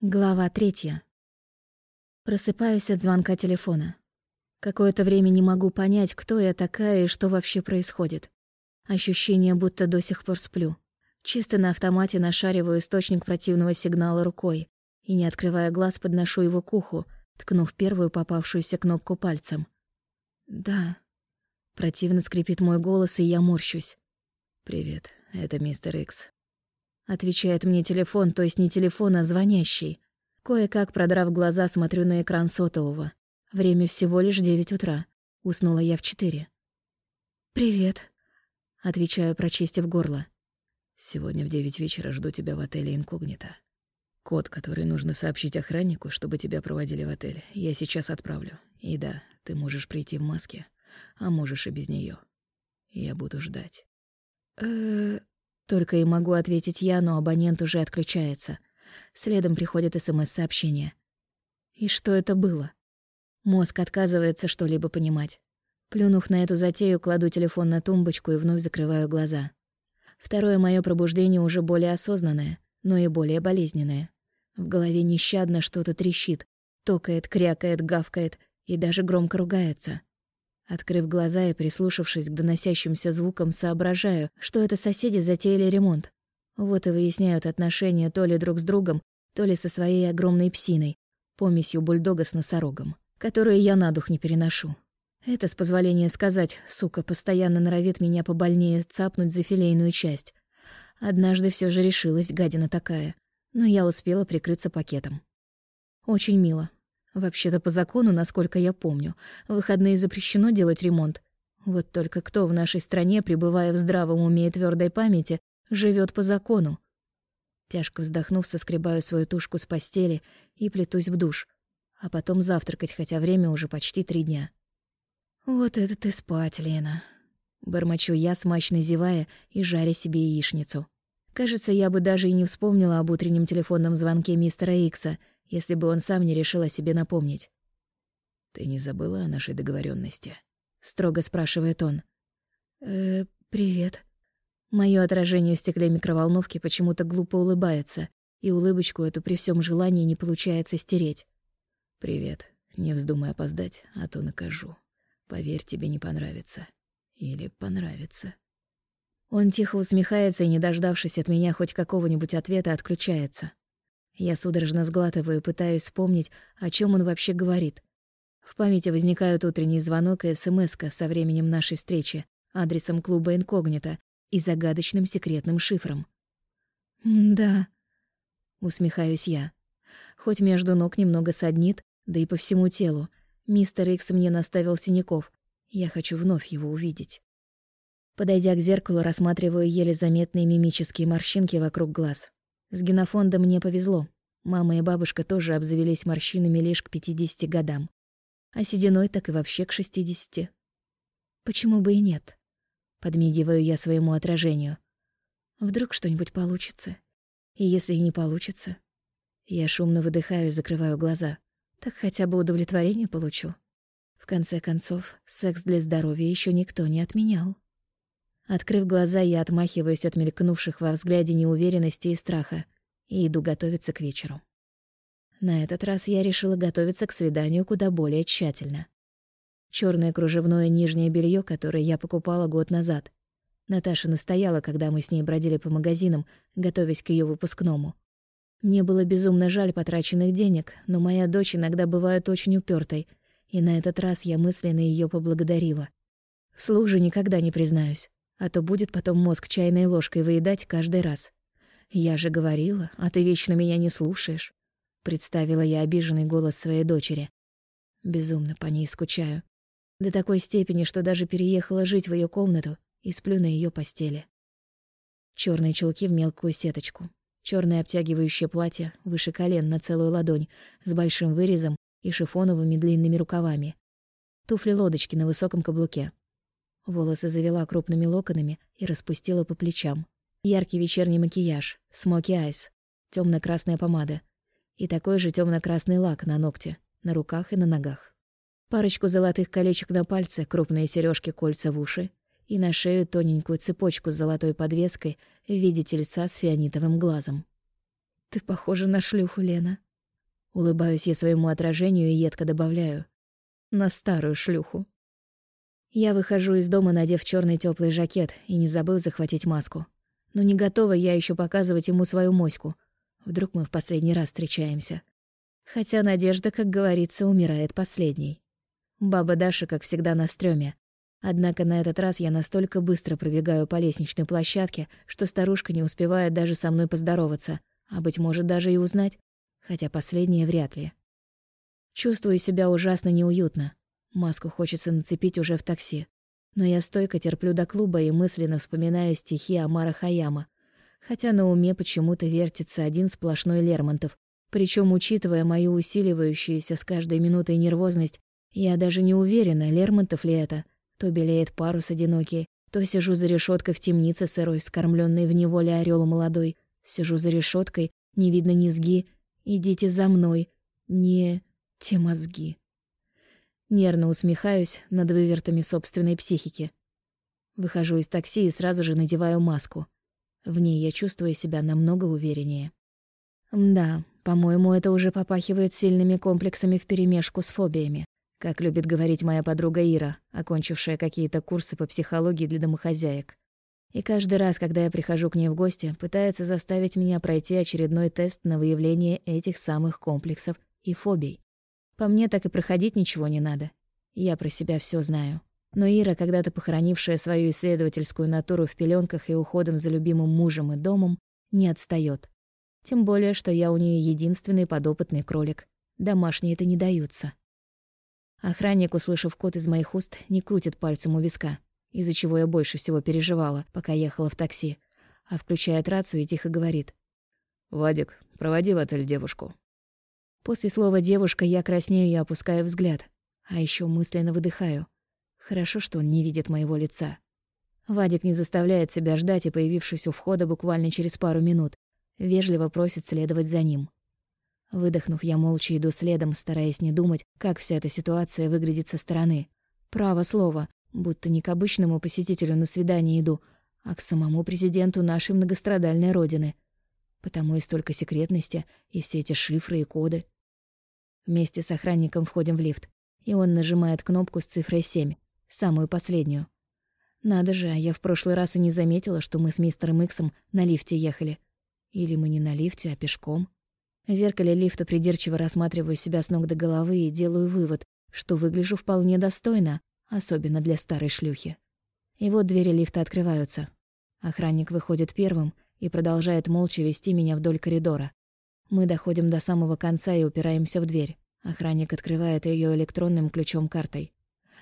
Глава третья. Просыпаюсь от звонка телефона. Какое-то время не могу понять, кто я такая и что вообще происходит. Ощущение, будто до сих пор сплю. Чисто на автомате нашариваю источник противного сигнала рукой и, не открывая глаз, подношу его к уху, ткнув первую попавшуюся кнопку пальцем. «Да». Противно скрипит мой голос, и я морщусь. «Привет, это мистер Икс. Отвечает мне телефон, то есть не телефон, а звонящий. Кое-как, продрав глаза, смотрю на экран сотового. Время всего лишь девять утра. Уснула я в четыре. «Привет», — отвечаю, прочистив горло. «Сегодня в девять вечера жду тебя в отеле «Инкогнито». Код, который нужно сообщить охраннику, чтобы тебя проводили в отель, я сейчас отправлю. И да, ты можешь прийти в маске, а можешь и без нее. Я буду ждать. Э, только и могу ответить я, но абонент уже отключается. Следом приходит СМС-сообщение. И что это было? Мозг отказывается что-либо понимать. Плюнув на эту затею, кладу телефон на тумбочку и вновь закрываю глаза. Второе мое пробуждение уже более осознанное, но и более болезненное. В голове нещадно что-то трещит, токает, крякает, гавкает и даже громко ругается. Открыв глаза и прислушавшись к доносящимся звукам, соображаю, что это соседи затеяли ремонт. Вот и выясняют отношения то ли друг с другом, то ли со своей огромной псиной, помесью бульдога с носорогом, которую я на дух не переношу. Это, с позволения сказать, сука, постоянно норовит меня побольнее цапнуть за филейную часть. Однажды все же решилась, гадина такая, но я успела прикрыться пакетом. Очень мило, Вообще-то по закону, насколько я помню, в выходные запрещено делать ремонт. Вот только кто в нашей стране, пребывая в здравом уме и твёрдой памяти, живет по закону? Тяжко вздохнув, соскребаю свою тушку с постели и плетусь в душ, а потом завтракать, хотя время уже почти три дня. «Вот это ты спать, Лена!» Бормочу я, смачно зевая и жаря себе яичницу. Кажется, я бы даже и не вспомнила об утреннем телефонном звонке мистера Икса — если бы он сам не решил о себе напомнить. «Ты не забыла о нашей договоренности? строго спрашивает он. «Э, привет». Моё отражение в стекле микроволновки почему-то глупо улыбается, и улыбочку эту при всем желании не получается стереть. «Привет. Не вздумай опоздать, а то накажу. Поверь, тебе не понравится. Или понравится». Он тихо усмехается и, не дождавшись от меня хоть какого-нибудь ответа, отключается. Я судорожно сглатываю, пытаюсь вспомнить, о чем он вообще говорит. В памяти возникают утренний звонок и смс со временем нашей встречи, адресом клуба «Инкогнито» и загадочным секретным шифром. «Да», — усмехаюсь я. Хоть между ног немного саднит, да и по всему телу. Мистер Икс мне наставил синяков. Я хочу вновь его увидеть. Подойдя к зеркалу, рассматриваю еле заметные мимические морщинки вокруг глаз. С генофондом мне повезло. Мама и бабушка тоже обзавелись морщинами лишь к 50 годам. А сединой так и вообще к 60. Почему бы и нет? Подмигиваю я своему отражению. Вдруг что-нибудь получится. И если не получится, я шумно выдыхаю и закрываю глаза. Так хотя бы удовлетворение получу. В конце концов, секс для здоровья еще никто не отменял. Открыв глаза, я отмахиваюсь от мелькнувших во взгляде неуверенности и страха и иду готовиться к вечеру. На этот раз я решила готовиться к свиданию куда более тщательно. Чёрное кружевное нижнее белье, которое я покупала год назад. Наташа настояла, когда мы с ней бродили по магазинам, готовясь к её выпускному. Мне было безумно жаль потраченных денег, но моя дочь иногда бывает очень упёртой, и на этот раз я мысленно её поблагодарила. Вслух же никогда не признаюсь а то будет потом мозг чайной ложкой выедать каждый раз. Я же говорила, а ты вечно меня не слушаешь, представила я обиженный голос своей дочери. Безумно по ней скучаю. До такой степени, что даже переехала жить в ее комнату и сплю на ее постели. Черные чулки в мелкую сеточку, черное обтягивающее платье выше колен на целую ладонь с большим вырезом и шифоновыми длинными рукавами. Туфли-лодочки на высоком каблуке. Волосы завела крупными локонами и распустила по плечам. Яркий вечерний макияж, смоки айс, темно красная помада и такой же темно красный лак на ногте, на руках и на ногах. Парочку золотых колечек на пальце, крупные сережки, кольца в уши и на шею тоненькую цепочку с золотой подвеской в виде тельца с фианитовым глазом. «Ты похожа на шлюху, Лена», Улыбаюсь я своему отражению и едко добавляю. На старую шлюху. Я выхожу из дома, надев черный теплый жакет и не забыл захватить маску. Но не готова я еще показывать ему свою моську. Вдруг мы в последний раз встречаемся. Хотя надежда, как говорится, умирает последней. Баба Даша, как всегда, на стрёме. Однако на этот раз я настолько быстро пробегаю по лестничной площадке, что старушка не успевает даже со мной поздороваться, а, быть может, даже и узнать, хотя последнее вряд ли. Чувствую себя ужасно неуютно. Маску хочется нацепить уже в такси. Но я стойко терплю до клуба и мысленно вспоминаю стихи Амара Хаяма. Хотя на уме почему-то вертится один сплошной Лермонтов. Причем, учитывая мою усиливающуюся с каждой минутой нервозность, я даже не уверена, Лермонтов ли это — то белеет парус одинокий, то сижу за решеткой в темнице сырой, вскормленной в неволе орел молодой. Сижу за решеткой, не видно низги. Идите за мной, не те мозги. Нервно усмехаюсь над вывертами собственной психики. Выхожу из такси и сразу же надеваю маску. В ней я чувствую себя намного увереннее. Да, по-моему, это уже попахивает сильными комплексами вперемешку с фобиями как любит говорить моя подруга Ира, окончившая какие-то курсы по психологии для домохозяек. И каждый раз, когда я прихожу к ней в гости, пытается заставить меня пройти очередной тест на выявление этих самых комплексов и фобий. По мне так и проходить ничего не надо. Я про себя все знаю. Но Ира, когда-то похоронившая свою исследовательскую натуру в пеленках и уходом за любимым мужем и домом, не отстает. Тем более, что я у нее единственный подопытный кролик. Домашние это не даются. Охранник, услышав код из моих уст, не крутит пальцем у виска, из-за чего я больше всего переживала, пока ехала в такси, а включает рацию и тихо говорит. «Вадик, проводи в отель девушку». После слова «девушка» я краснею и опускаю взгляд, а еще мысленно выдыхаю. Хорошо, что он не видит моего лица. Вадик не заставляет себя ждать и, появившись у входа буквально через пару минут, вежливо просит следовать за ним. Выдохнув, я молча иду следом, стараясь не думать, как вся эта ситуация выглядит со стороны. Право слово, будто не к обычному посетителю на свидание иду, а к самому президенту нашей многострадальной родины. Потому и столько секретности, и все эти шифры и коды. Вместе с охранником входим в лифт, и он нажимает кнопку с цифрой 7, самую последнюю. Надо же, а я в прошлый раз и не заметила, что мы с мистером Иксом на лифте ехали. Или мы не на лифте, а пешком. В зеркале лифта придирчиво рассматриваю себя с ног до головы и делаю вывод, что выгляжу вполне достойно, особенно для старой шлюхи. И вот двери лифта открываются. Охранник выходит первым и продолжает молча вести меня вдоль коридора. Мы доходим до самого конца и упираемся в дверь. Охранник открывает ее электронным ключом-картой.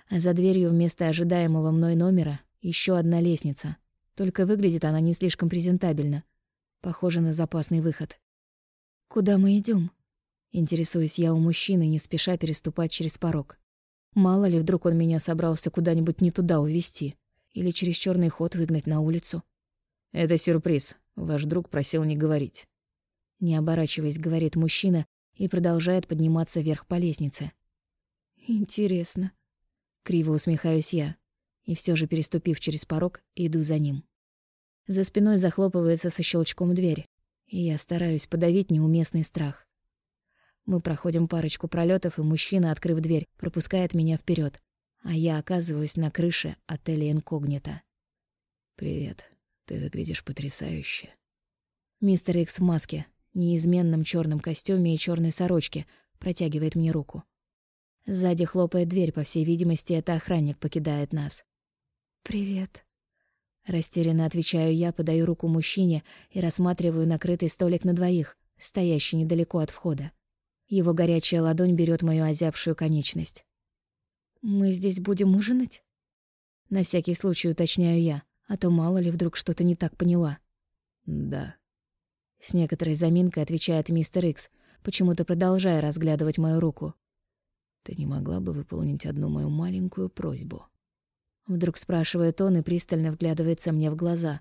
А за дверью вместо ожидаемого мной номера еще одна лестница. Только выглядит она не слишком презентабельно. Похоже на запасный выход. «Куда мы идем? Интересуюсь я у мужчины, не спеша переступать через порог. Мало ли, вдруг он меня собрался куда-нибудь не туда увезти или через черный ход выгнать на улицу. «Это сюрприз. Ваш друг просил не говорить». Не оборачиваясь, говорит мужчина и продолжает подниматься вверх по лестнице. «Интересно». Криво усмехаюсь я и все же, переступив через порог, иду за ним. За спиной захлопывается со щелчком дверь, и я стараюсь подавить неуместный страх. Мы проходим парочку пролетов, и мужчина, открыв дверь, пропускает меня вперед, а я оказываюсь на крыше отеля «Инкогнито». «Привет, ты выглядишь потрясающе». Мистер Икс в маске, неизменном черном костюме и черной сорочке, протягивает мне руку. Сзади хлопает дверь, по всей видимости, это охранник покидает нас. «Привет», Растерянно отвечаю я, подаю руку мужчине и рассматриваю накрытый столик на двоих, стоящий недалеко от входа. Его горячая ладонь берет мою озябшую конечность. «Мы здесь будем ужинать?» На всякий случай уточняю я, а то мало ли вдруг что-то не так поняла. «Да». С некоторой заминкой отвечает мистер Икс, почему-то продолжая разглядывать мою руку. «Ты не могла бы выполнить одну мою маленькую просьбу?» Вдруг спрашивает он и пристально вглядывается мне в глаза.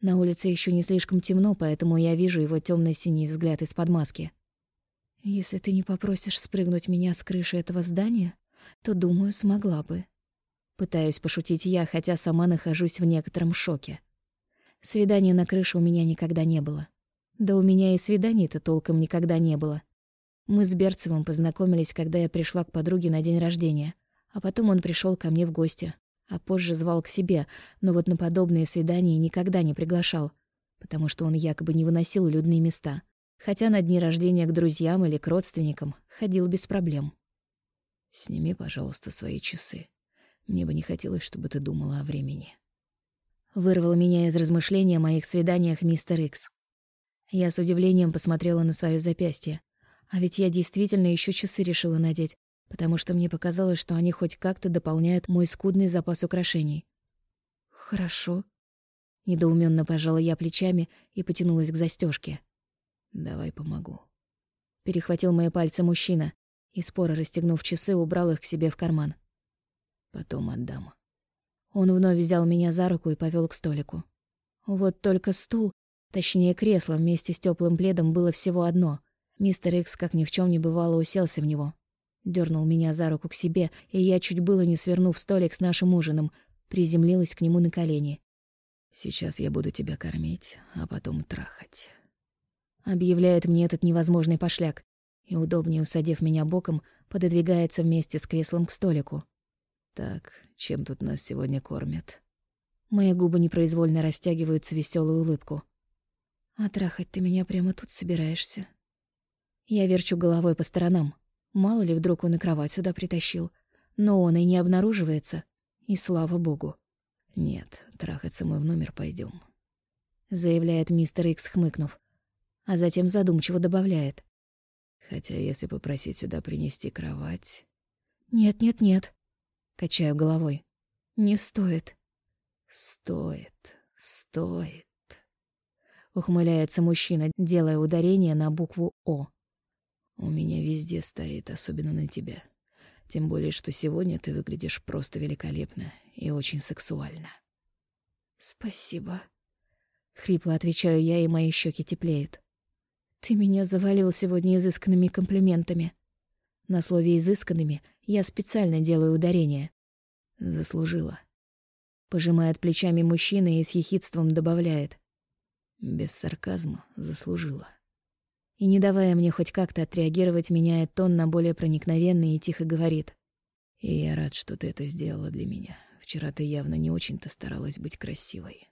На улице еще не слишком темно, поэтому я вижу его темно синий взгляд из-под маски. «Если ты не попросишь спрыгнуть меня с крыши этого здания, то, думаю, смогла бы». Пытаюсь пошутить я, хотя сама нахожусь в некотором шоке. Свидания на крыше у меня никогда не было. Да у меня и свиданий-то толком никогда не было. Мы с Берцевым познакомились, когда я пришла к подруге на день рождения, а потом он пришел ко мне в гости, а позже звал к себе, но вот на подобные свидания никогда не приглашал, потому что он якобы не выносил людные места, хотя на дни рождения к друзьям или к родственникам ходил без проблем. «Сними, пожалуйста, свои часы. Мне бы не хотелось, чтобы ты думала о времени». Вырвал меня из размышления о моих свиданиях мистер Икс. Я с удивлением посмотрела на свое запястье. А ведь я действительно еще часы решила надеть, потому что мне показалось, что они хоть как-то дополняют мой скудный запас украшений. «Хорошо». Недоуменно пожала я плечами и потянулась к застежке. «Давай помогу». Перехватил мои пальцы мужчина и, споро расстегнув часы, убрал их к себе в карман. «Потом отдам». Он вновь взял меня за руку и повел к столику. Вот только стул, точнее кресло вместе с теплым пледом было всего одно. Мистер Икс, как ни в чем не бывало, уселся в него. Дернул меня за руку к себе, и я, чуть было не свернув столик с нашим ужином, приземлилась к нему на колени. «Сейчас я буду тебя кормить, а потом трахать», — объявляет мне этот невозможный пошляк, и, удобнее усадив меня боком, пододвигается вместе с креслом к столику. «Так, чем тут нас сегодня кормят?» Мои губы непроизвольно растягиваются в веселую улыбку. «А трахать ты меня прямо тут собираешься?» Я верчу головой по сторонам. Мало ли, вдруг он и кровать сюда притащил. Но он и не обнаруживается. И слава богу. «Нет, трахаться мы в номер пойдем, заявляет мистер Икс, хмыкнув. А затем задумчиво добавляет. «Хотя если попросить сюда принести кровать...» «Нет-нет-нет», — качаю головой. «Не стоит». «Стоит, стоит», — ухмыляется мужчина, делая ударение на букву «О». У меня везде стоит, особенно на тебя. Тем более, что сегодня ты выглядишь просто великолепно и очень сексуально. Спасибо. Хрипло отвечаю я, и мои щеки теплеют. Ты меня завалил сегодня изысканными комплиментами. На слове «изысканными» я специально делаю ударение. Заслужила. Пожимает плечами мужчина и с ехидством добавляет. Без сарказма заслужила и, не давая мне хоть как-то отреагировать, меняет тон на более проникновенный и тихо говорит. «И я рад, что ты это сделала для меня. Вчера ты явно не очень-то старалась быть красивой».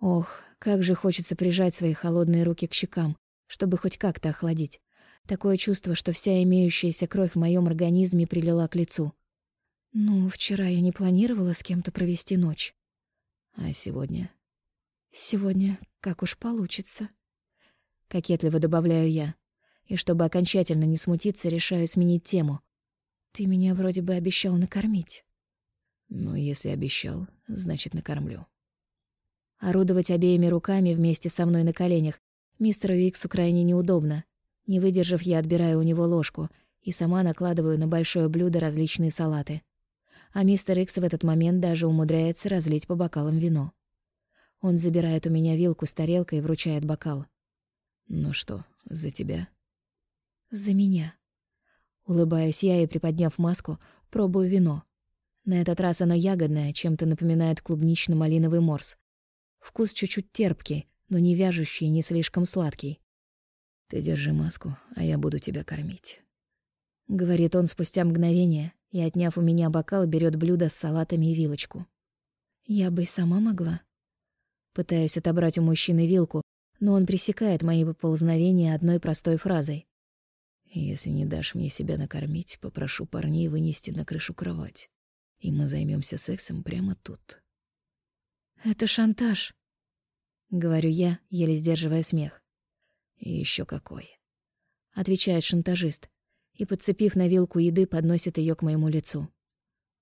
Ох, как же хочется прижать свои холодные руки к щекам, чтобы хоть как-то охладить. Такое чувство, что вся имеющаяся кровь в моем организме прилила к лицу. Ну, вчера я не планировала с кем-то провести ночь. А сегодня? Сегодня как уж получится. Кокетливо добавляю я. И чтобы окончательно не смутиться, решаю сменить тему. Ты меня вроде бы обещал накормить. Ну, если обещал, значит, накормлю. Орудовать обеими руками вместе со мной на коленях мистеру Иксу крайне неудобно. Не выдержав, я отбираю у него ложку и сама накладываю на большое блюдо различные салаты. А мистер Икс в этот момент даже умудряется разлить по бокалам вино. Он забирает у меня вилку с тарелкой и вручает бокал. «Ну что, за тебя?» «За меня». Улыбаюсь я и, приподняв маску, пробую вино. На этот раз оно ягодное, чем-то напоминает клубнично-малиновый морс. Вкус чуть-чуть терпкий, но не вяжущий и не слишком сладкий. «Ты держи маску, а я буду тебя кормить», — говорит он спустя мгновение и, отняв у меня бокал, берет блюдо с салатами и вилочку. «Я бы и сама могла». Пытаюсь отобрать у мужчины вилку, но он пресекает мои поползновения одной простой фразой. «Если не дашь мне себя накормить, попрошу парней вынести на крышу кровать, и мы займемся сексом прямо тут». «Это шантаж», — говорю я, еле сдерживая смех. «И еще какой», — отвечает шантажист, и, подцепив на вилку еды, подносит ее к моему лицу.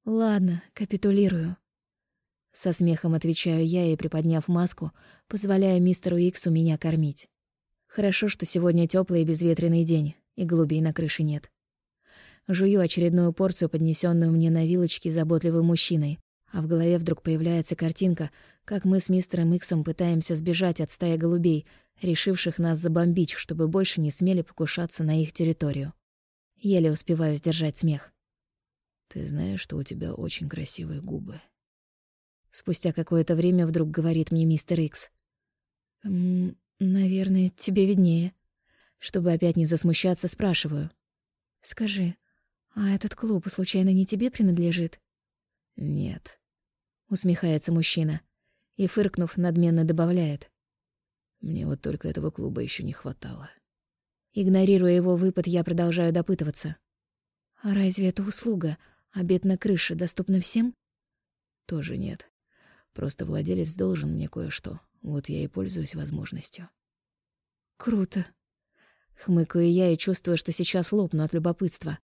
«Ладно, капитулирую». Со смехом отвечаю я и, приподняв маску, позволяю мистеру Иксу меня кормить. Хорошо, что сегодня теплый и безветренный день, и голубей на крыше нет. Жую очередную порцию, поднесенную мне на вилочке заботливым мужчиной, а в голове вдруг появляется картинка, как мы с мистером Иксом пытаемся сбежать от стаи голубей, решивших нас забомбить, чтобы больше не смели покушаться на их территорию. Еле успеваю сдержать смех. «Ты знаешь, что у тебя очень красивые губы?» Спустя какое-то время вдруг говорит мне мистер Икс. «М -м, «Наверное, тебе виднее». Чтобы опять не засмущаться, спрашиваю. «Скажи, а этот клуб случайно не тебе принадлежит?» «Нет», — усмехается мужчина и, фыркнув, надменно добавляет. «Мне вот только этого клуба еще не хватало». Игнорируя его выпад, я продолжаю допытываться. «А разве это услуга, обед на крыше, доступна всем?» «Тоже нет. Просто владелец должен мне кое-что. Вот я и пользуюсь возможностью». «Круто». Хмыкаю я и чувствую, что сейчас лопну от любопытства.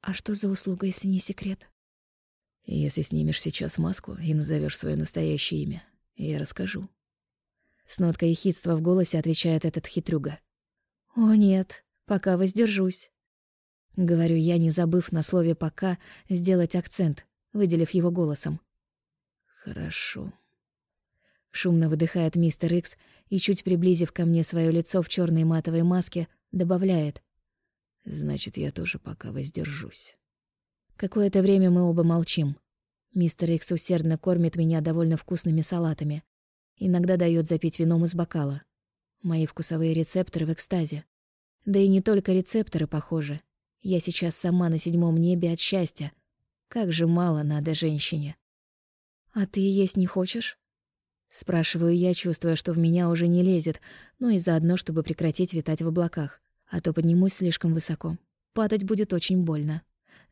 «А что за услуга, если не секрет?» «Если снимешь сейчас маску и назовешь свое настоящее имя, я расскажу». С ноткой ехидства в голосе отвечает этот хитрюга. «О нет, пока воздержусь». Говорю я, не забыв на слове «пока» сделать акцент, выделив его голосом. «Хорошо». Шумно выдыхает мистер Икс и, чуть приблизив ко мне свое лицо в черной матовой маске, добавляет. «Значит, я тоже пока воздержусь». Какое-то время мы оба молчим. Мистер Икс усердно кормит меня довольно вкусными салатами. Иногда дает запить вином из бокала. Мои вкусовые рецепторы в экстазе. Да и не только рецепторы, похожи. Я сейчас сама на седьмом небе от счастья. Как же мало надо женщине. «А ты есть не хочешь?» Спрашиваю я, чувствуя, что в меня уже не лезет, ну и заодно, чтобы прекратить витать в облаках. А то поднимусь слишком высоко. Падать будет очень больно.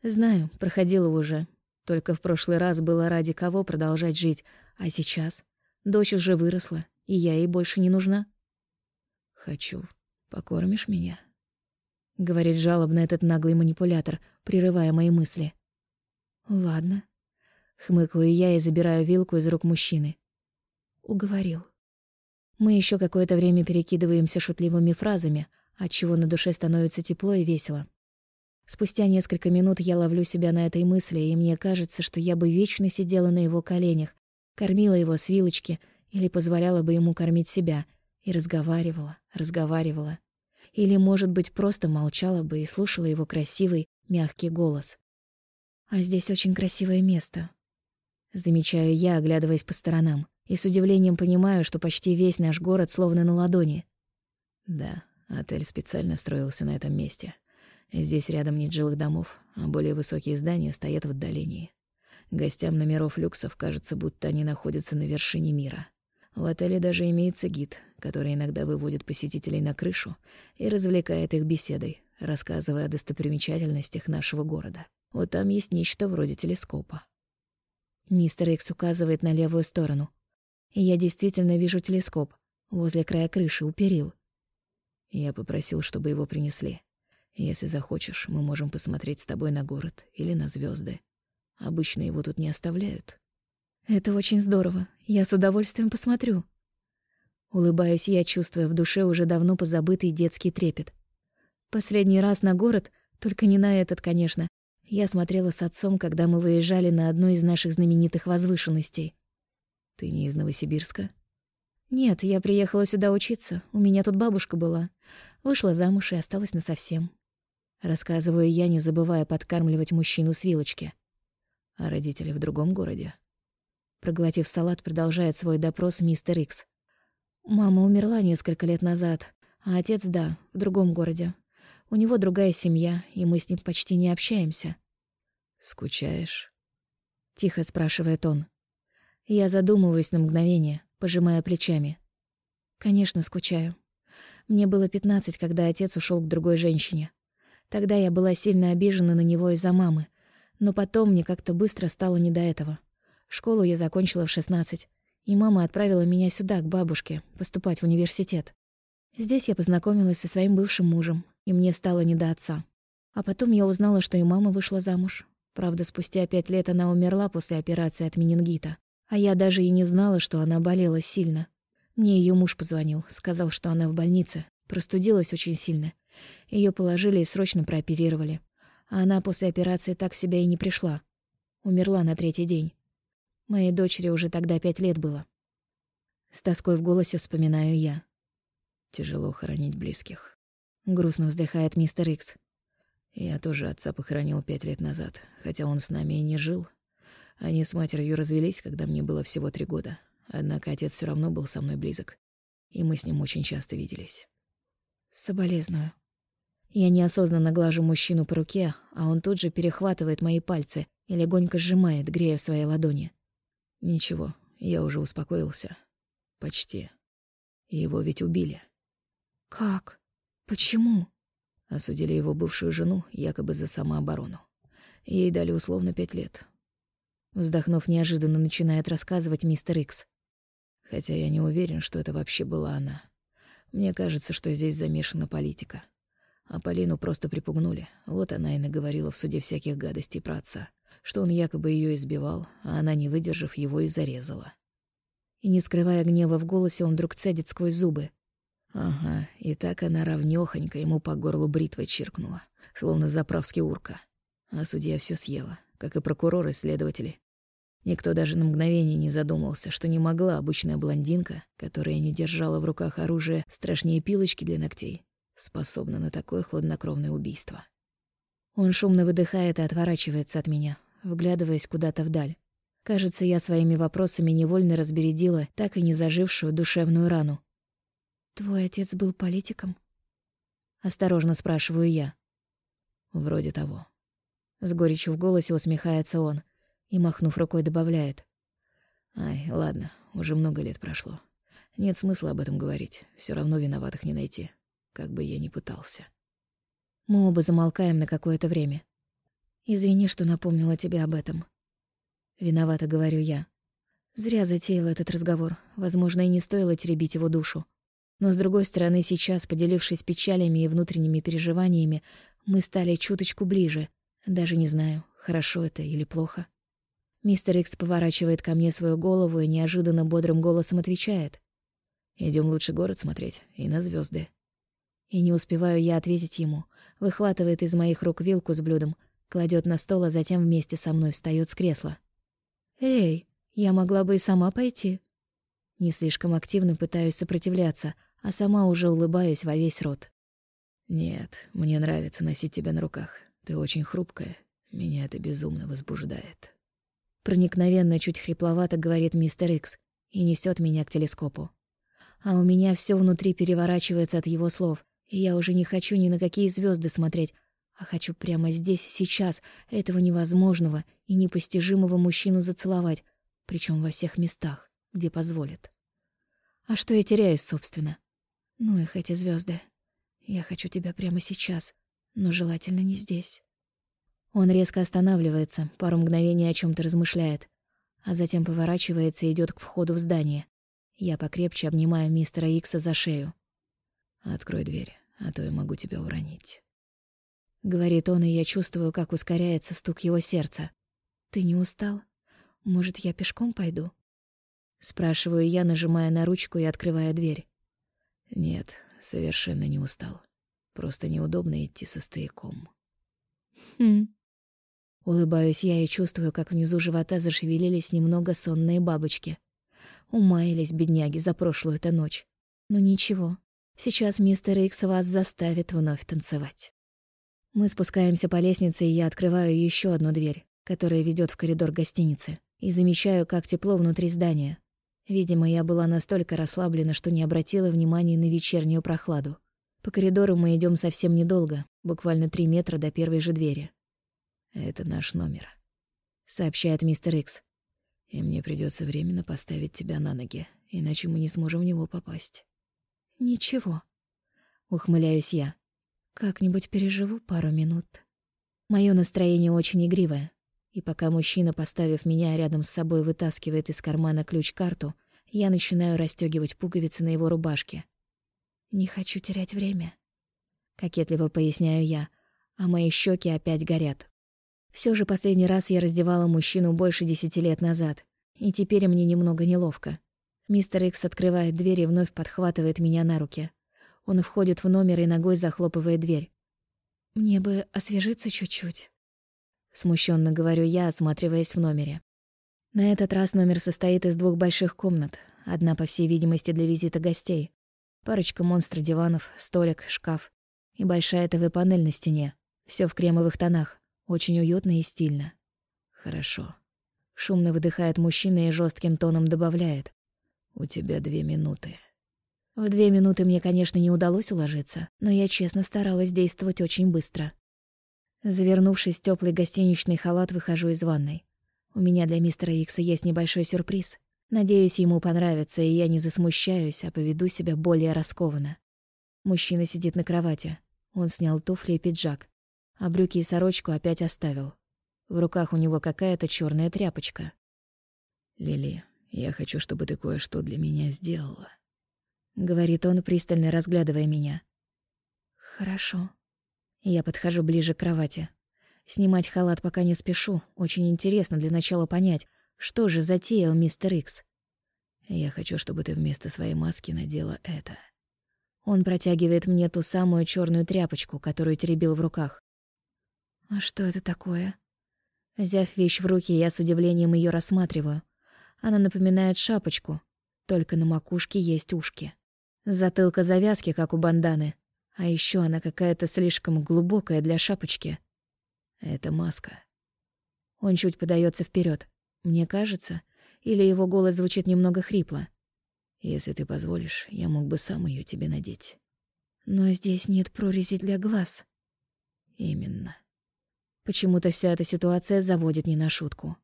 Знаю, проходила уже. Только в прошлый раз было ради кого продолжать жить. А сейчас? Дочь уже выросла, и я ей больше не нужна. «Хочу. Покормишь меня?» Говорит жалобно этот наглый манипулятор, прерывая мои мысли. «Ладно». Хмыкаю я и забираю вилку из рук мужчины. Уговорил. Мы еще какое-то время перекидываемся шутливыми фразами, отчего на душе становится тепло и весело. Спустя несколько минут я ловлю себя на этой мысли, и мне кажется, что я бы вечно сидела на его коленях, кормила его с вилочки или позволяла бы ему кормить себя — и разговаривала, разговаривала. Или, может быть, просто молчала бы и слушала его красивый, мягкий голос. А здесь очень красивое место. Замечаю я, оглядываясь по сторонам, и с удивлением понимаю, что почти весь наш город словно на ладони. Да, отель специально строился на этом месте. Здесь рядом нет жилых домов, а более высокие здания стоят в отдалении. Гостям номеров люксов кажется, будто они находятся на вершине мира. В отеле даже имеется гид, который иногда выводит посетителей на крышу и развлекает их беседой, рассказывая о достопримечательностях нашего города. Вот там есть нечто вроде телескопа. Мистер Икс указывает на левую сторону. И я действительно вижу телескоп возле края крыши у перил. Я попросил, чтобы его принесли. Если захочешь, мы можем посмотреть с тобой на город или на звезды. Обычно его тут не оставляют. Это очень здорово. Я с удовольствием посмотрю. Улыбаюсь я, чувствуя в душе уже давно позабытый детский трепет. Последний раз на город, только не на этот, конечно, я смотрела с отцом, когда мы выезжали на одну из наших знаменитых возвышенностей. Ты не из Новосибирска? Нет, я приехала сюда учиться. У меня тут бабушка была. Вышла замуж и осталась насовсем. Рассказываю я, не забывая подкармливать мужчину с вилочки. А родители в другом городе? Проглотив салат, продолжает свой допрос мистер Икс. Мама умерла несколько лет назад, а отец, да, в другом городе. У него другая семья, и мы с ним почти не общаемся. «Скучаешь?» — тихо спрашивает он. Я задумываюсь на мгновение, пожимая плечами. Конечно, скучаю. Мне было пятнадцать, когда отец ушел к другой женщине. Тогда я была сильно обижена на него из-за мамы, но потом мне как-то быстро стало не до этого. Школу я закончила в шестнадцать, и мама отправила меня сюда, к бабушке, поступать в университет. Здесь я познакомилась со своим бывшим мужем, и мне стало не до отца. А потом я узнала, что и мама вышла замуж. Правда, спустя пять лет она умерла после операции от менингита. А я даже и не знала, что она болела сильно. Мне ее муж позвонил, сказал, что она в больнице, простудилась очень сильно. Ее положили и срочно прооперировали. А она после операции так в себя и не пришла. Умерла на третий день. Моей дочери уже тогда пять лет было. С тоской в голосе вспоминаю я. Тяжело хоронить близких. Грустно вздыхает мистер Икс. Я тоже отца похоронил пять лет назад, хотя он с нами и не жил. Они с матерью развелись, когда мне было всего три года. Однако отец все равно был со мной близок, и мы с ним очень часто виделись. Соболезную. Я неосознанно глажу мужчину по руке, а он тут же перехватывает мои пальцы и легонько сжимает, грея в своей ладони. Ничего, я уже успокоился. Почти. Его ведь убили. Как? Почему? Осудили его бывшую жену якобы за самооборону. Ей дали условно пять лет. Вздохнув неожиданно, начинает рассказывать мистер Икс. Хотя я не уверен, что это вообще была она. Мне кажется, что здесь замешана политика. А Полину просто припугнули. Вот она и наговорила в суде всяких гадостей про отца, что он якобы ее избивал, а она, не выдержав, его и зарезала. И не скрывая гнева в голосе, он вдруг цедит сквозь зубы. Ага, и так она ровнёхонько ему по горлу бритвой чиркнула, словно заправский урка. А судья все съела, как и прокурор и следователи. Никто даже на мгновение не задумался, что не могла обычная блондинка, которая не держала в руках оружие страшнее пилочки для ногтей, способна на такое хладнокровное убийство. Он шумно выдыхает и отворачивается от меня, вглядываясь куда-то вдаль. Кажется, я своими вопросами невольно разбередила так и не зажившую душевную рану. «Твой отец был политиком?» Осторожно спрашиваю я. «Вроде того». С горечью в голосе усмехается он и, махнув рукой, добавляет. «Ай, ладно, уже много лет прошло. Нет смысла об этом говорить. Все равно виноватых не найти как бы я ни пытался. Мы оба замолкаем на какое-то время. Извини, что напомнила тебе об этом. Виновата, говорю я. Зря затеяла этот разговор. Возможно, и не стоило теребить его душу. Но, с другой стороны, сейчас, поделившись печалями и внутренними переживаниями, мы стали чуточку ближе. Даже не знаю, хорошо это или плохо. Мистер Икс поворачивает ко мне свою голову и неожиданно бодрым голосом отвечает. Идем лучше город смотреть и на звезды. И не успеваю я ответить ему. Выхватывает из моих рук вилку с блюдом, кладет на стол, а затем вместе со мной встает с кресла. «Эй, я могла бы и сама пойти». Не слишком активно пытаюсь сопротивляться, а сама уже улыбаюсь во весь рот. «Нет, мне нравится носить тебя на руках. Ты очень хрупкая. Меня это безумно возбуждает». Проникновенно, чуть хрипловато говорит мистер Икс и несет меня к телескопу. А у меня все внутри переворачивается от его слов. И я уже не хочу ни на какие звезды смотреть, а хочу прямо здесь, сейчас, этого невозможного и непостижимого мужчину зацеловать, причем во всех местах, где позволит. А что я теряюсь, собственно? Ну их эти звезды. Я хочу тебя прямо сейчас, но желательно не здесь. Он резко останавливается, пару мгновений о чем то размышляет, а затем поворачивается и идет к входу в здание. Я покрепче обнимаю мистера Икса за шею. «Открой дверь» а то я могу тебя уронить. Говорит он, и я чувствую, как ускоряется стук его сердца. Ты не устал? Может, я пешком пойду? Спрашиваю я, нажимая на ручку и открывая дверь. Нет, совершенно не устал. Просто неудобно идти со стояком. Хм. Улыбаюсь я и чувствую, как внизу живота зашевелились немного сонные бабочки. Умаялись бедняги за прошлую-то ночь. Но ничего, Сейчас мистер Икс вас заставит вновь танцевать. Мы спускаемся по лестнице, и я открываю еще одну дверь, которая ведет в коридор гостиницы, и замечаю, как тепло внутри здания. Видимо, я была настолько расслаблена, что не обратила внимания на вечернюю прохладу. По коридору мы идем совсем недолго, буквально три метра до первой же двери. «Это наш номер», — сообщает мистер Икс. «И мне придется временно поставить тебя на ноги, иначе мы не сможем в него попасть». Ничего. Ухмыляюсь я. Как-нибудь переживу пару минут. Моё настроение очень игривое. И пока мужчина, поставив меня рядом с собой, вытаскивает из кармана ключ-карту, я начинаю расстёгивать пуговицы на его рубашке. «Не хочу терять время», — кокетливо поясняю я, а мои щеки опять горят. Все же последний раз я раздевала мужчину больше десяти лет назад, и теперь мне немного неловко. Мистер Икс открывает дверь и вновь подхватывает меня на руки. Он входит в номер и ногой захлопывает дверь. «Мне бы освежиться чуть-чуть», — смущенно говорю я, осматриваясь в номере. На этот раз номер состоит из двух больших комнат, одна, по всей видимости, для визита гостей, парочка монстр-диванов, столик, шкаф и большая ТВ-панель на стене. Все в кремовых тонах, очень уютно и стильно. «Хорошо», — шумно выдыхает мужчина и жестким тоном добавляет. У тебя две минуты. В две минуты мне, конечно, не удалось уложиться, но я честно старалась действовать очень быстро. Завернувшись в тёплый гостиничный халат, выхожу из ванной. У меня для мистера Икса есть небольшой сюрприз. Надеюсь, ему понравится, и я не засмущаюсь, а поведу себя более раскованно. Мужчина сидит на кровати. Он снял туфли и пиджак, а брюки и сорочку опять оставил. В руках у него какая-то черная тряпочка. «Лили, я хочу, чтобы ты кое-что для меня сделала», — говорит он, пристально разглядывая меня. «Хорошо». Я подхожу ближе к кровати. Снимать халат пока не спешу. Очень интересно для начала понять, что же затеял мистер Икс. Я хочу, чтобы ты вместо своей маски надела это. Он протягивает мне ту самую черную тряпочку, которую теребил в руках. А что это такое? Взяв вещь в руки, я с удивлением ее рассматриваю. Она напоминает шапочку, только на макушке есть ушки. Затылка завязки, как у банданы. А еще она какая-то слишком глубокая для шапочки. Это маска. Он чуть подается вперед. Мне кажется, или его голос звучит немного хрипло. Если ты позволишь, я мог бы сам ее тебе надеть. Но здесь нет прорези для глаз. Именно. Почему-то вся эта ситуация заводит не на шутку.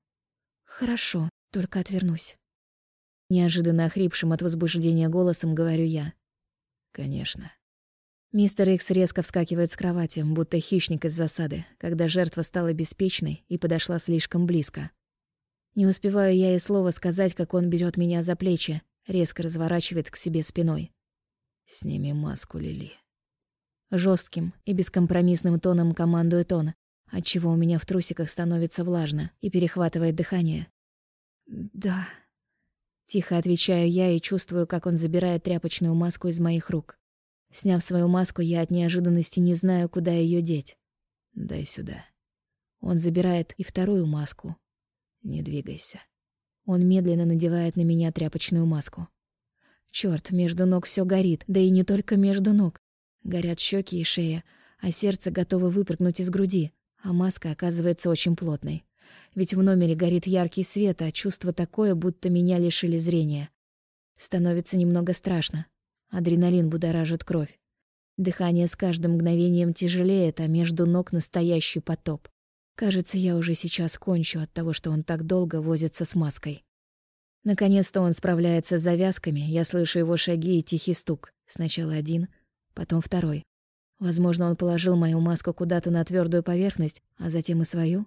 Хорошо, только отвернусь. Неожиданно охрипшим от возбуждения голосом говорю я. Конечно. Мистер Икс резко вскакивает с кровати, будто хищник из засады, когда жертва стала беспечной и подошла слишком близко. Не успеваю я и слова сказать, как он берет меня за плечи, резко разворачивает к себе спиной. «Сними маску, Лили». Жестким и бескомпромиссным тоном командует он, отчего у меня в трусиках становится влажно и перехватывает дыхание. «Да». Тихо отвечаю я и чувствую, как он забирает тряпочную маску из моих рук. Сняв свою маску, я от неожиданности не знаю, куда ее деть. «Дай сюда». Он забирает и вторую маску. «Не двигайся». Он медленно надевает на меня тряпочную маску. Чёрт, между ног всё горит, да и не только между ног. Горят щеки и шея, а сердце готово выпрыгнуть из груди, а маска оказывается очень плотной. Ведь в номере горит яркий свет, а чувство такое, будто меня лишили зрения. Становится немного страшно. Адреналин будоражит кровь. Дыхание с каждым мгновением тяжелеет, а между ног настоящий потоп. Кажется, я уже сейчас кончу от того, что он так долго возится с маской. Наконец-то он справляется с завязками, я слышу его шаги и тихий стук. Сначала один, потом второй. Возможно, он положил мою маску куда-то на твердую поверхность, а затем и свою.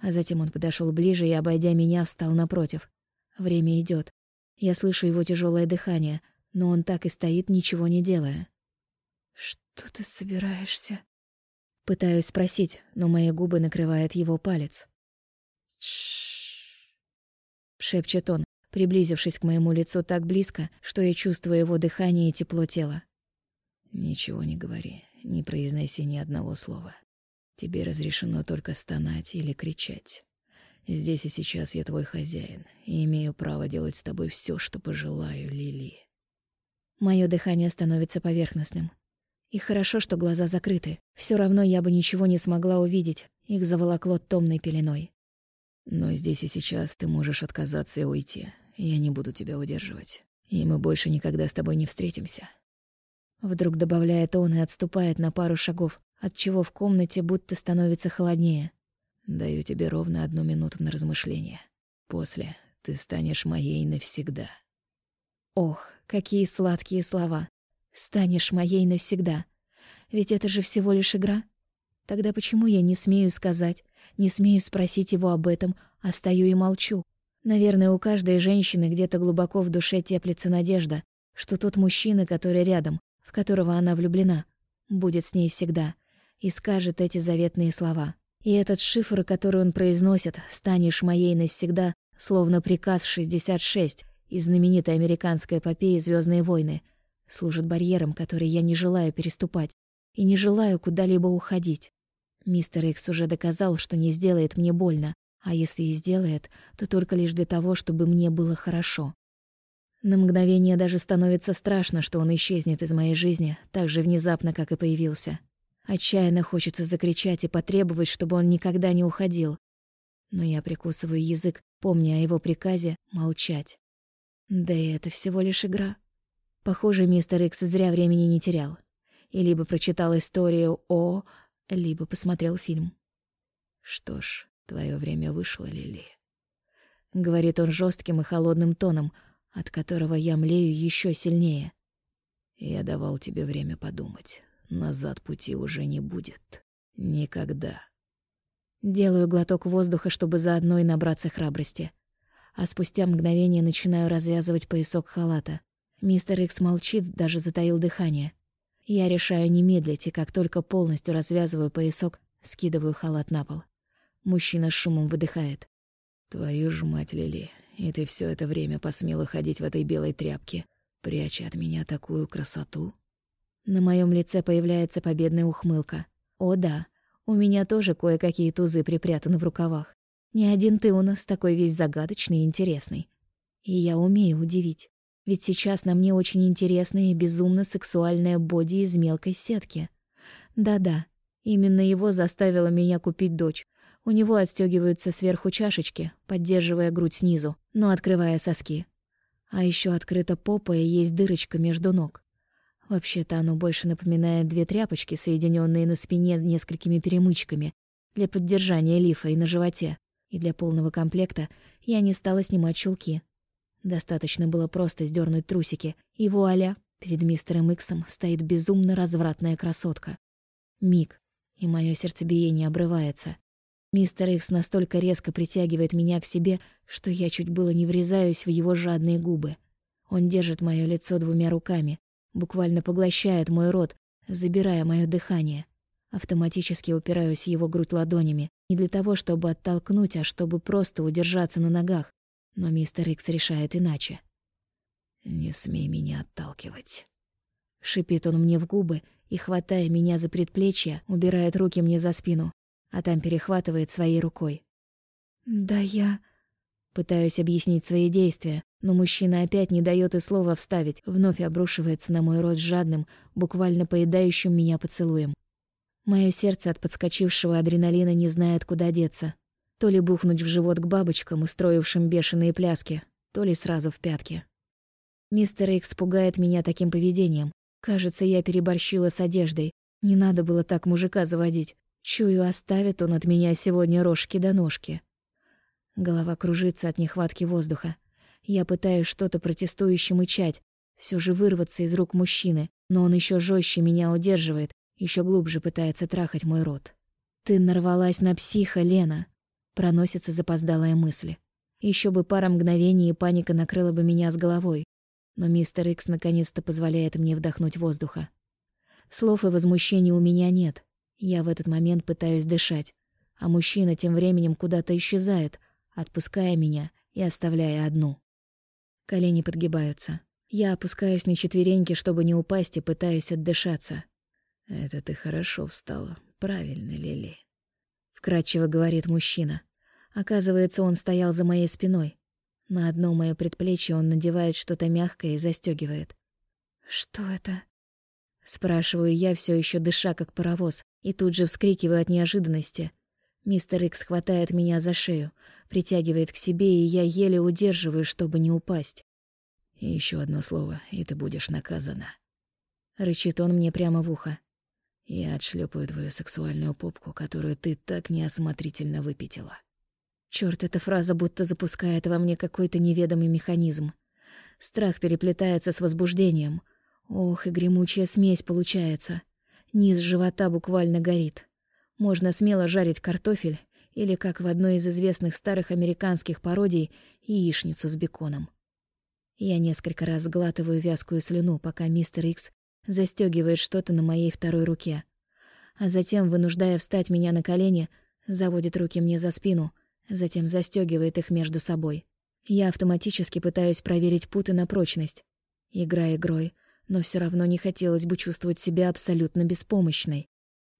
А затем он подошел ближе и, обойдя меня, встал напротив. Время идет. Я слышу его тяжелое дыхание, но он так и стоит, ничего не делая. «Что ты собираешься?» Пытаюсь спросить, но мои губы накрывает его палец. Тш. шепчет он, приблизившись к моему лицу так близко, что я чувствую его дыхание и тепло тела. «Ничего не говори, не произноси ни одного слова. Тебе разрешено только стонать или кричать. Здесь и сейчас я твой хозяин и имею право делать с тобой все, что пожелаю, Лили». Мое дыхание становится поверхностным. И хорошо, что глаза закрыты. Все равно я бы ничего не смогла увидеть. Их заволокло томной пеленой. Но здесь и сейчас ты можешь отказаться и уйти. Я не буду тебя удерживать. И мы больше никогда с тобой не встретимся. Вдруг добавляет он и отступает на пару шагов, отчего в комнате будто становится холоднее. Даю тебе ровно одну минуту на размышление. После ты станешь моей навсегда. Ох, какие сладкие слова. Станешь моей навсегда. Ведь это же всего лишь игра. Тогда почему я не смею сказать, не смею спросить его об этом, а стою и молчу? Наверное, у каждой женщины где-то глубоко в душе теплится надежда, что тот мужчина, который рядом, в которого она влюблена, будет с ней всегда и скажет эти заветные слова. И этот шифр, который он произносит «станешь моей навсегда», словно приказ 66 из знаменитой американской эпопеи «Звездные войны», служит барьером, который я не желаю переступать и не желаю куда-либо уходить. Мистер Икс уже доказал, что не сделает мне больно, а если и сделает, то только лишь для того, чтобы мне было хорошо. На мгновение даже становится страшно, что он исчезнет из моей жизни так же внезапно, как и появился. Отчаянно хочется закричать и потребовать, чтобы он никогда не уходил. Но я прикусываю язык, помня о его приказе молчать. Да и это всего лишь игра. Похоже, мистер Икс зря времени не терял. И либо прочитал историю о... либо посмотрел фильм. «Что ж, твое время вышло, Лили», — говорит он жестким и холодным тоном, от которого я млею еще сильнее. «Я давал тебе время подумать. Назад пути уже не будет. Никогда». Делаю глоток воздуха, чтобы заодно и набраться храбрости. А спустя мгновение начинаю развязывать поясок халата. Мистер Икс молчит, даже затаил дыхание. Я решаю не медлить, и как только полностью развязываю поясок, скидываю халат на пол. Мужчина с шумом выдыхает. «Твою ж мать, Лили, и ты все это время посмела ходить в этой белой тряпке, пряча от меня такую красоту?» На моем лице появляется победная ухмылка. «О да, у меня тоже кое-какие тузы припрятаны в рукавах. Не один ты у нас такой весь загадочный и интересный. И я умею удивить. Ведь сейчас на мне очень интересное и безумно сексуальное боди из мелкой сетки. Да-да, именно его заставила меня купить дочь. У него отстегиваются сверху чашечки, поддерживая грудь снизу, но открывая соски. А еще открыта попа и есть дырочка между ног. Вообще-то оно больше напоминает две тряпочки, соединенные на спине несколькими перемычками, для поддержания лифа и на животе. И для полного комплекта я не стала снимать чулки. Достаточно было просто сдернуть трусики, и вуаля, перед мистером Иксом стоит безумно развратная красотка. Миг, и мое сердцебиение обрывается. Мистер Икс настолько резко притягивает меня к себе, что я чуть было не врезаюсь в его жадные губы. Он держит мое лицо двумя руками, буквально поглощает мой рот, забирая мое дыхание. Автоматически упираюсь в его грудь ладонями, не для того, чтобы оттолкнуть, а чтобы просто удержаться на ногах, но мистер Икс решает иначе. «Не смей меня отталкивать», — шипит он мне в губы и, хватая меня за предплечье, убирает руки мне за спину, а там перехватывает своей рукой. «Да я...» Пытаюсь объяснить свои действия, но мужчина опять не дает и слова вставить, вновь обрушивается на мой рот жадным, буквально поедающим меня поцелуем. Мое сердце от подскочившего адреналина не знает, куда деться. То ли бухнуть в живот к бабочкам, устроившим бешеные пляски, то ли сразу в пятки. Мистер Икс пугает меня таким поведением. Кажется, я переборщила с одеждой. Не надо было так мужика заводить. Чую, оставит он от меня сегодня рожки до ножки. Голова кружится от нехватки воздуха. Я пытаюсь что-то протестующе мычать, все же вырваться из рук мужчины, но он еще жестче меня удерживает, еще глубже пытается трахать мой рот. Ты нарвалась на психа, Лена. Проносятся запоздалые мысли. Еще бы пара мгновений, и паника накрыла бы меня с головой. Но мистер Икс наконец-то позволяет мне вдохнуть воздуха. Слов и возмущений у меня нет. Я в этот момент пытаюсь дышать, а мужчина тем временем куда-то исчезает, отпуская меня и оставляя одну. Колени подгибаются. Я опускаюсь на четвереньки, чтобы не упасть, и пытаюсь отдышаться. «Это ты хорошо встала. Правильно, Лили», — вкратчиво говорит мужчина. Оказывается, он стоял за моей спиной. На одно моё предплечье он надевает что-то мягкое и застёгивает. «Что это?» Спрашиваю я, всё ещё дыша, как паровоз, и тут же вскрикиваю от неожиданности. Мистер Икс хватает меня за шею, притягивает к себе, и я еле удерживаю, чтобы не упасть. «И ещё одно слово, и ты будешь наказана», — рычит он мне прямо в ухо. «Я отшлёпаю твою сексуальную попку, которую ты так неосмотрительно выпятила». Чёрт, эта фраза будто запускает во мне какой-то неведомый механизм. Страх переплетается с возбуждением. Ох, и гремучая смесь получается. Низ живота буквально горит. Можно смело жарить картофель или, как в одной из известных старых американских пародий, яичницу с беконом. Я несколько раз сглатываю вязкую слюну, пока мистер Икс застёгивает что-то на моей второй руке. А затем, вынуждая встать меня на колени, заводит руки мне за спину — затем застёгивает их между собой. Я автоматически пытаюсь проверить путы на прочность. Игра игрой, но всё равно не хотелось бы чувствовать себя абсолютно беспомощной.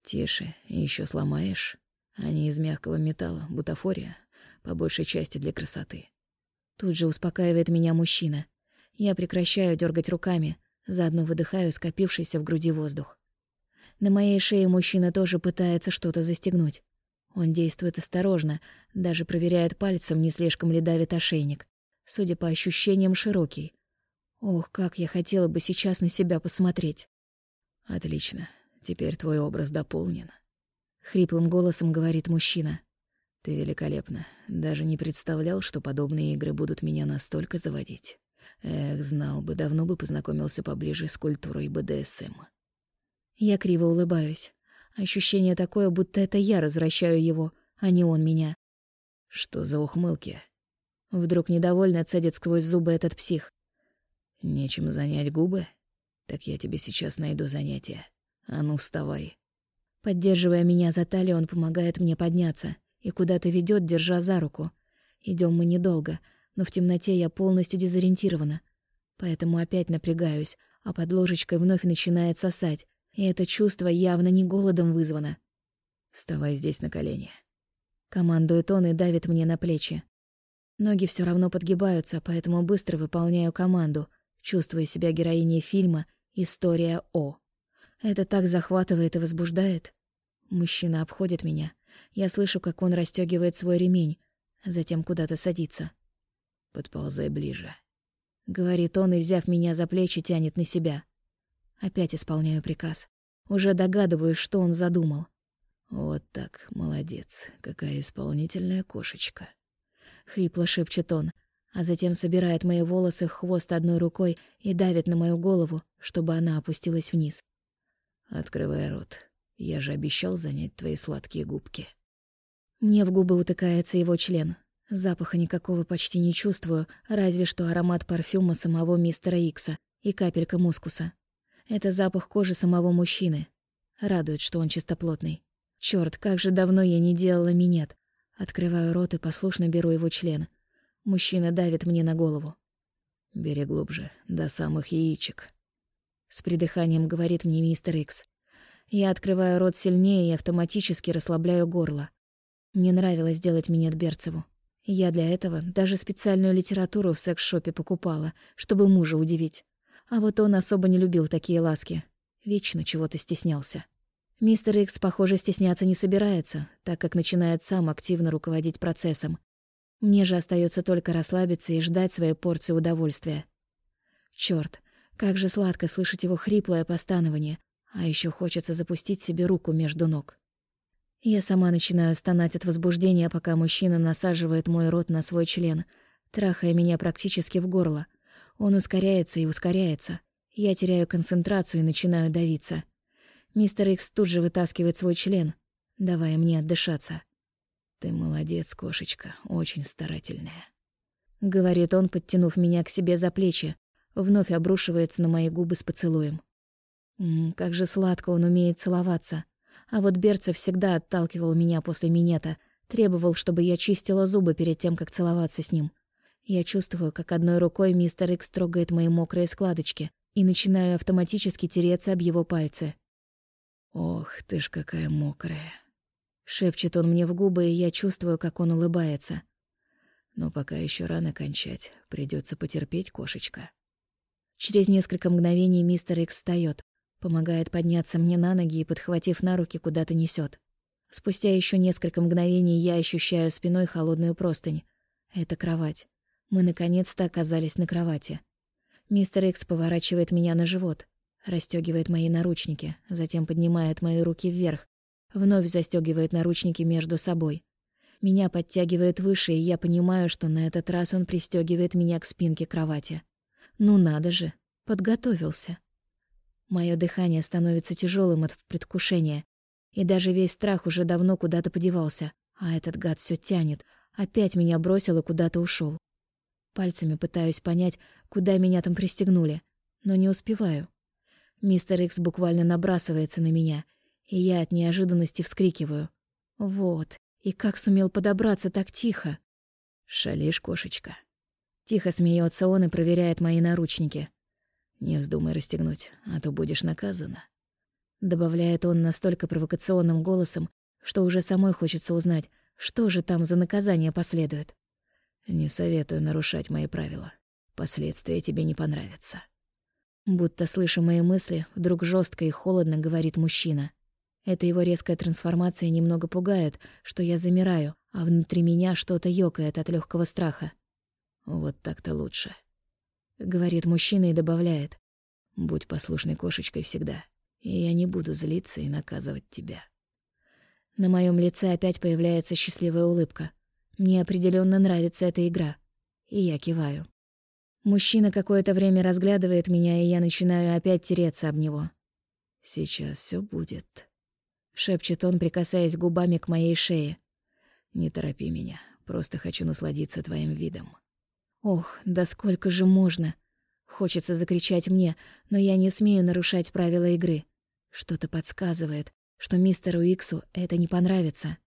«Тише, ещё сломаешь. Они из мягкого металла, бутафория, по большей части для красоты». Тут же успокаивает меня мужчина. Я прекращаю дёргать руками, заодно выдыхаю скопившийся в груди воздух. На моей шее мужчина тоже пытается что-то застегнуть. Он действует осторожно, даже проверяет пальцем, не слишком ли давит ошейник. Судя по ощущениям, широкий. Ох, как я хотела бы сейчас на себя посмотреть. Отлично. Теперь твой образ дополнен. Хриплым голосом говорит мужчина. Ты великолепна. Даже не представлял, что подобные игры будут меня настолько заводить. Эх, знал бы, давно бы познакомился поближе с культурой БДСМ. Я криво улыбаюсь. Ощущение такое, будто это я развращаю его, а не он меня. Что за ухмылки? Вдруг недовольно цедит сквозь зубы этот псих. Нечем занять губы? Так я тебе сейчас найду занятие. А ну, вставай. Поддерживая меня за талию, он помогает мне подняться и куда-то ведет, держа за руку. Идем мы недолго, но в темноте я полностью дезориентирована. Поэтому опять напрягаюсь, а под ложечкой вновь начинает сосать, и это чувство явно не голодом вызвано. «Вставай здесь на колени». Командует он и давит мне на плечи. Ноги все равно подгибаются, поэтому быстро выполняю команду, чувствуя себя героиней фильма «История О». Это так захватывает и возбуждает. Мужчина обходит меня. Я слышу, как он расстёгивает свой ремень, затем куда-то садится. «Подползай ближе», — говорит он и, взяв меня за плечи, тянет на себя. Опять исполняю приказ. Уже догадываюсь, что он задумал. «Вот так, молодец, какая исполнительная кошечка», — хрипло шепчет он, а затем собирает мои волосы в хвост одной рукой и давит на мою голову, чтобы она опустилась вниз. «Открывай рот. Я же обещал занять твои сладкие губки». Мне в губы утыкается его член. Запаха никакого почти не чувствую, разве что аромат парфюма самого мистера Икса и капелька мускуса. Это запах кожи самого мужчины. Радует, что он чистоплотный. Чёрт, как же давно я не делала минет. Открываю рот и послушно беру его член. Мужчина давит мне на голову. «Бери глубже, до самых яичек», — с придыханием говорит мне мистер Икс. Я открываю рот сильнее и автоматически расслабляю горло. Мне нравилось делать минет Берцеву. Я для этого даже специальную литературу в секс-шопе покупала, чтобы мужа удивить. А вот он особо не любил такие ласки. Вечно чего-то стеснялся. Мистер Икс, похоже, стесняться не собирается, так как начинает сам активно руководить процессом. Мне же остается только расслабиться и ждать своей порции удовольствия. Чёрт, как же сладко слышать его хриплое постанование, а еще хочется запустить себе руку между ног. Я сама начинаю стонать от возбуждения, пока мужчина насаживает мой рот на свой член, трахая меня практически в горло — он ускоряется и ускоряется. Я теряю концентрацию и начинаю давиться. Мистер Икс тут же вытаскивает свой член, давая мне отдышаться. «Ты молодец, кошечка, очень старательная», — говорит он, подтянув меня к себе за плечи, вновь обрушивается на мои губы с поцелуем. М -м, как же сладко он умеет целоваться. А вот Берцев всегда отталкивал меня после минета, требовал, чтобы я чистила зубы перед тем, как целоваться с ним. Я чувствую, как одной рукой мистер Икс трогает мои мокрые складочки и начинаю автоматически тереться об его пальцы. «Ох, ты ж какая мокрая!» Шепчет он мне в губы, и я чувствую, как он улыбается. «Но пока еще рано кончать, придется потерпеть, кошечка». Через несколько мгновений мистер Икс встает, помогает подняться мне на ноги и, подхватив на руки, куда-то несет. Спустя еще несколько мгновений я ощущаю спиной холодную простынь. Это кровать. Мы наконец-то оказались на кровати. Мистер Икс поворачивает меня на живот, расстёгивает мои наручники, затем поднимает мои руки вверх, вновь застёгивает наручники между собой. Меня подтягивает выше, и я понимаю, что на этот раз он пристёгивает меня к спинке кровати. Ну надо же, подготовился. Моё дыхание становится тяжелым от предвкушения, и даже весь страх уже давно куда-то подевался, а этот гад всё тянет, опять меня бросил и куда-то ушёл. Пальцами пытаюсь понять, куда меня там пристегнули, но не успеваю. Мистер Икс буквально набрасывается на меня, и я от неожиданности вскрикиваю. Вот, и как сумел подобраться так тихо? Шалишь, кошечка. Тихо смеется он и проверяет мои наручники. Не вздумай расстегнуть, а то будешь наказана. Добавляет он настолько провокационным голосом, что уже самой хочется узнать, что же там за наказание последует. Не советую нарушать мои правила. Последствия тебе не понравятся. Будто слыша мои мысли, вдруг жестко и холодно говорит мужчина. Эта его резкая трансформация немного пугает, что я замираю, а внутри меня что-то ёкает от легкого страха. Вот так-то лучше. говорит мужчина и добавляет. Будь послушной кошечкой всегда, и я не буду злиться и наказывать тебя. На моем лице опять появляется счастливая улыбка. Мне определенно нравится эта игра. И я киваю. Мужчина какое-то время разглядывает меня, и я начинаю опять тереться об него. «Сейчас все будет», — шепчет он, прикасаясь губами к моей шее. «Не торопи меня, просто хочу насладиться твоим видом». Ох, да сколько же можно? Хочется закричать мне, но я не смею нарушать правила игры. Что-то подсказывает, что мистеру Иксу это не понравится.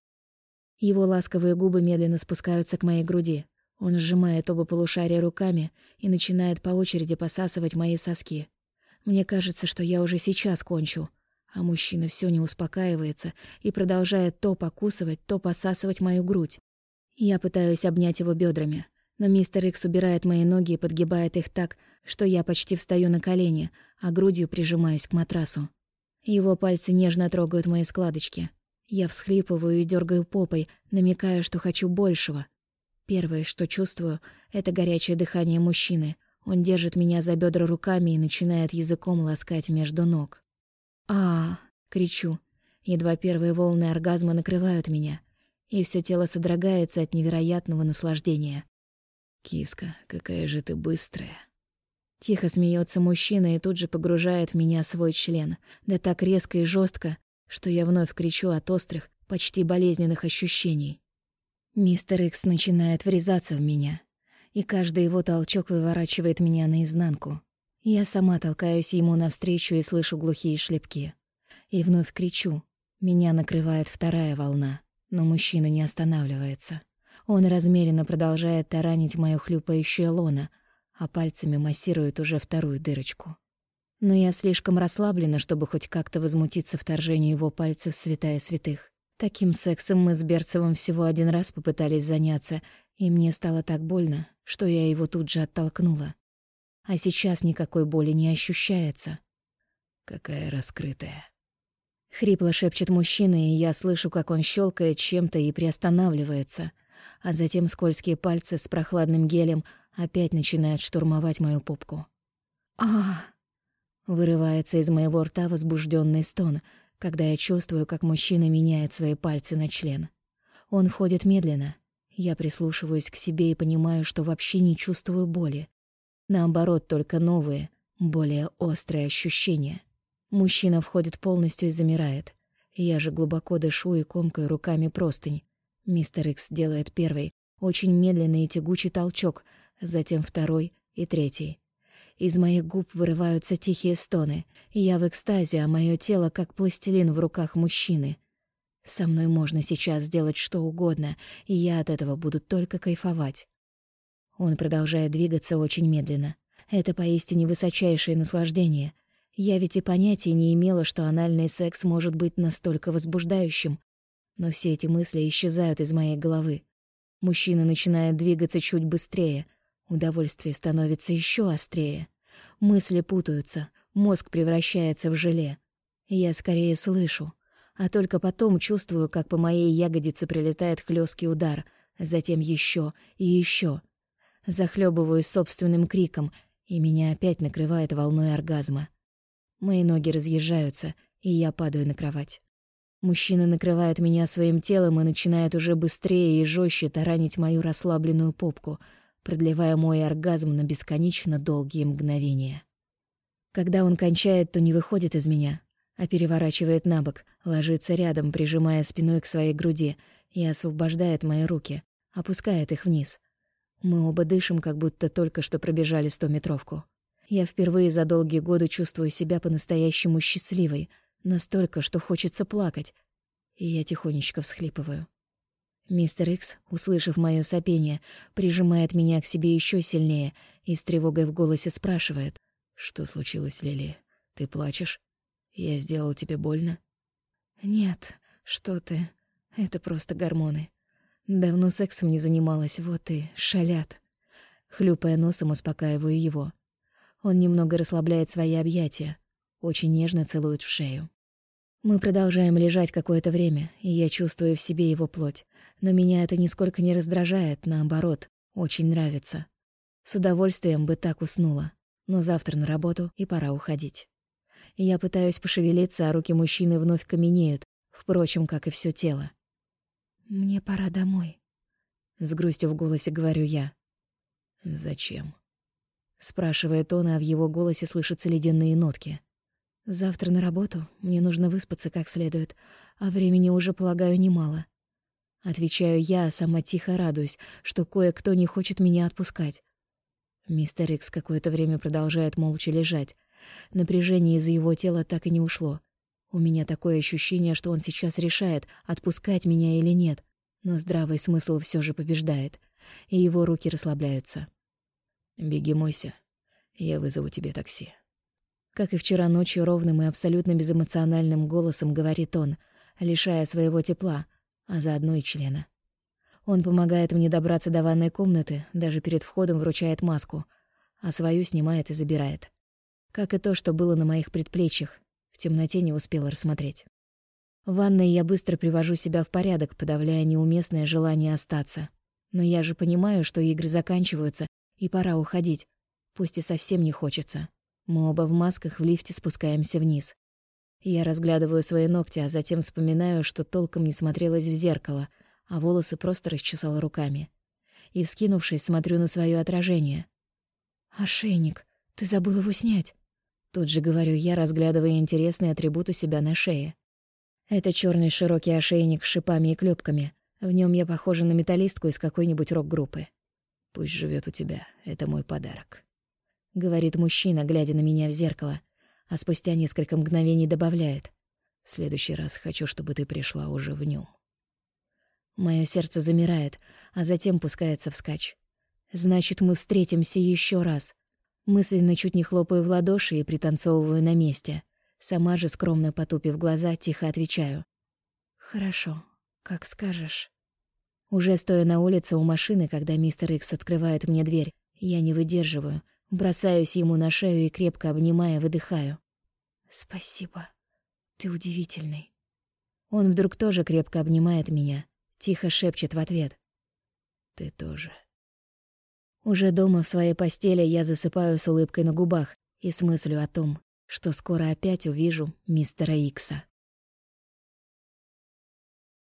Его ласковые губы медленно спускаются к моей груди. Он сжимает оба полушария руками и начинает по очереди посасывать мои соски. Мне кажется, что я уже сейчас кончу, а мужчина все не успокаивается и продолжает то покусывать, то посасывать мою грудь. Я пытаюсь обнять его бедрами, но мистер Икс убирает мои ноги и подгибает их так, что я почти встаю на колени, а грудью прижимаюсь к матрасу. Его пальцы нежно трогают мои складочки. Я всхлипываю и дергаю попой, намекая, что хочу большего. Первое, что чувствую, это горячее дыхание мужчины. Он держит меня за бедра руками и начинает языком ласкать между ног. а, кричу. Едва первые волны оргазма накрывают меня, и все тело содрогается от невероятного наслаждения. «Киска, какая же ты быстрая!» Тихо смеется мужчина и тут же погружает в меня свой член, да так резко и жестко, что я вновь кричу от острых, почти болезненных ощущений. Мистер Икс начинает врезаться в меня, и каждый его толчок выворачивает меня наизнанку. Я сама толкаюсь ему навстречу и слышу глухие шлепки. И вновь кричу. Меня накрывает вторая волна, но мужчина не останавливается. Он размеренно продолжает таранить моё хлюпающее лоно, а пальцами массирует уже вторую дырочку. Но я слишком расслаблена, чтобы хоть как-то возмутиться вторжению его пальцев в святая святых. Таким сексом мы с Берцевым всего один раз попытались заняться, и мне стало так больно, что я его тут же оттолкнула. А сейчас никакой боли не ощущается. Какая раскрытая. Хрипло шепчет мужчина, и я слышу, как он щелкает чем-то и приостанавливается — а затем скользкие пальцы с прохладным гелем опять начинают штурмовать мою попку. а Вырывается из моего рта возбужденный стон, когда я чувствую, как мужчина меняет свои пальцы на член. Он входит медленно. Я прислушиваюсь к себе и понимаю, что вообще не чувствую боли. Наоборот, только новые, более острые ощущения. Мужчина входит полностью и замирает. Я же глубоко дышу и комкаю руками простынь, Мистер Икс делает первый, очень медленный и тягучий толчок, затем второй и третий. Из моих губ вырываются тихие стоны, я в экстазе, а мое тело как пластилин в руках мужчины. Со мной можно сейчас сделать что угодно, и я от этого буду только кайфовать. Он продолжает двигаться очень медленно. Это поистине высочайшее наслаждение. Я ведь и понятия не имела, что анальный секс может быть настолько возбуждающим. Но все эти мысли исчезают из моей головы. Мужчина начинает двигаться чуть быстрее. Удовольствие становится еще острее. Мысли путаются, мозг превращается в желе. Я скорее слышу, а только потом чувствую, как по моей ягодице прилетает хлесткий удар, затем еще и еще. Захлебываюсь собственным криком, и меня опять накрывает волной оргазма. Мои ноги разъезжаются, и я падаю на кровать. Мужчина накрывает меня своим телом и начинает уже быстрее и жестче таранить мою расслабленную попку, продлевая мой оргазм на бесконечно долгие мгновения. Когда он кончает, то не выходит из меня, а переворачивает на бок, ложится рядом, прижимая спиной к своей груди и освобождает мои руки, опускает их вниз. Мы оба дышим, как будто только что пробежали стометровку. Я впервые за долгие годы чувствую себя по-настоящему счастливой — Настолько, что хочется плакать. И я тихонечко всхлипываю. Мистер Икс, услышав моё сопение, прижимает меня к себе ещё сильнее и с тревогой в голосе спрашивает. «Что случилось, Лили? Ты плачешь? Я сделал тебе больно?» «Нет, что ты. Это просто гормоны. Давно сексом не занималась, вот и шалят». Хлюпая носом, успокаиваю его. Он немного расслабляет свои объятия, очень нежно целует в шею. Мы продолжаем лежать какое-то время, и я чувствую в себе его плоть. Но меня это нисколько не раздражает, наоборот, очень нравится. С удовольствием бы так уснула. Но завтра на работу, и пора уходить. Я пытаюсь пошевелиться, а руки мужчины вновь каменеют, впрочем, как и все тело. «Мне пора домой», — с грустью в голосе говорю я. «Зачем?» — спрашивает он, а в его голосе слышатся ледяные нотки. «Завтра на работу, мне нужно выспаться как следует, а времени уже, полагаю, немало». Отвечаю я, а сама тихо радуюсь, что кое-кто не хочет меня отпускать. Мистер Икс какое-то время продолжает молча лежать. Напряжение из-за его тела так и не ушло. У меня такое ощущение, что он сейчас решает, отпускать меня или нет. Но здравый смысл все же побеждает, и его руки расслабляются. «Беги, мойся. Я вызову тебе такси». Как и вчера ночью, ровным и абсолютно безэмоциональным голосом говорит он, лишая своего тепла, а заодно и члена. Он помогает мне добраться до ванной комнаты, даже перед входом вручает маску, а свою снимает и забирает. Как и то, что было на моих предплечьях, в темноте не успела рассмотреть. В ванной я быстро привожу себя в порядок, подавляя неуместное желание остаться. Но я же понимаю, что игры заканчиваются, и пора уходить, пусть и совсем не хочется. Мы оба в масках в лифте спускаемся вниз. Я разглядываю свои ногти, а затем вспоминаю, что толком не смотрелась в зеркало, а волосы просто расчесала руками. И, вскинувшись, смотрю на свое отражение. «Ошейник, ты забыл его снять?» Тут же говорю я, разглядывая интересный атрибут у себя на шее. Это черный широкий ошейник с шипами и клепками. В нем я похожа на металлистку из какой-нибудь рок-группы. «Пусть живет у тебя. Это мой подарок», — говорит мужчина, глядя на меня в зеркало, а спустя несколько мгновений добавляет. «В следующий раз хочу, чтобы ты пришла уже в нем. Мое сердце замирает, а затем пускается вскачь. Значит, мы встретимся еще раз. Мысленно чуть не хлопаю в ладоши и пританцовываю на месте. Сама же, скромно потупив глаза, тихо отвечаю. «Хорошо, как скажешь». Уже стоя на улице у машины, когда мистер Икс открывает мне дверь, я не выдерживаю, бросаюсь ему на шею и, крепко обнимая, выдыхаю. «Спасибо, ты удивительный». Он вдруг тоже крепко обнимает меня, тихо шепчет в ответ. «Ты тоже». Уже дома в своей постели я засыпаю с улыбкой на губах и с мыслью о том, что скоро опять увижу мистера Икса.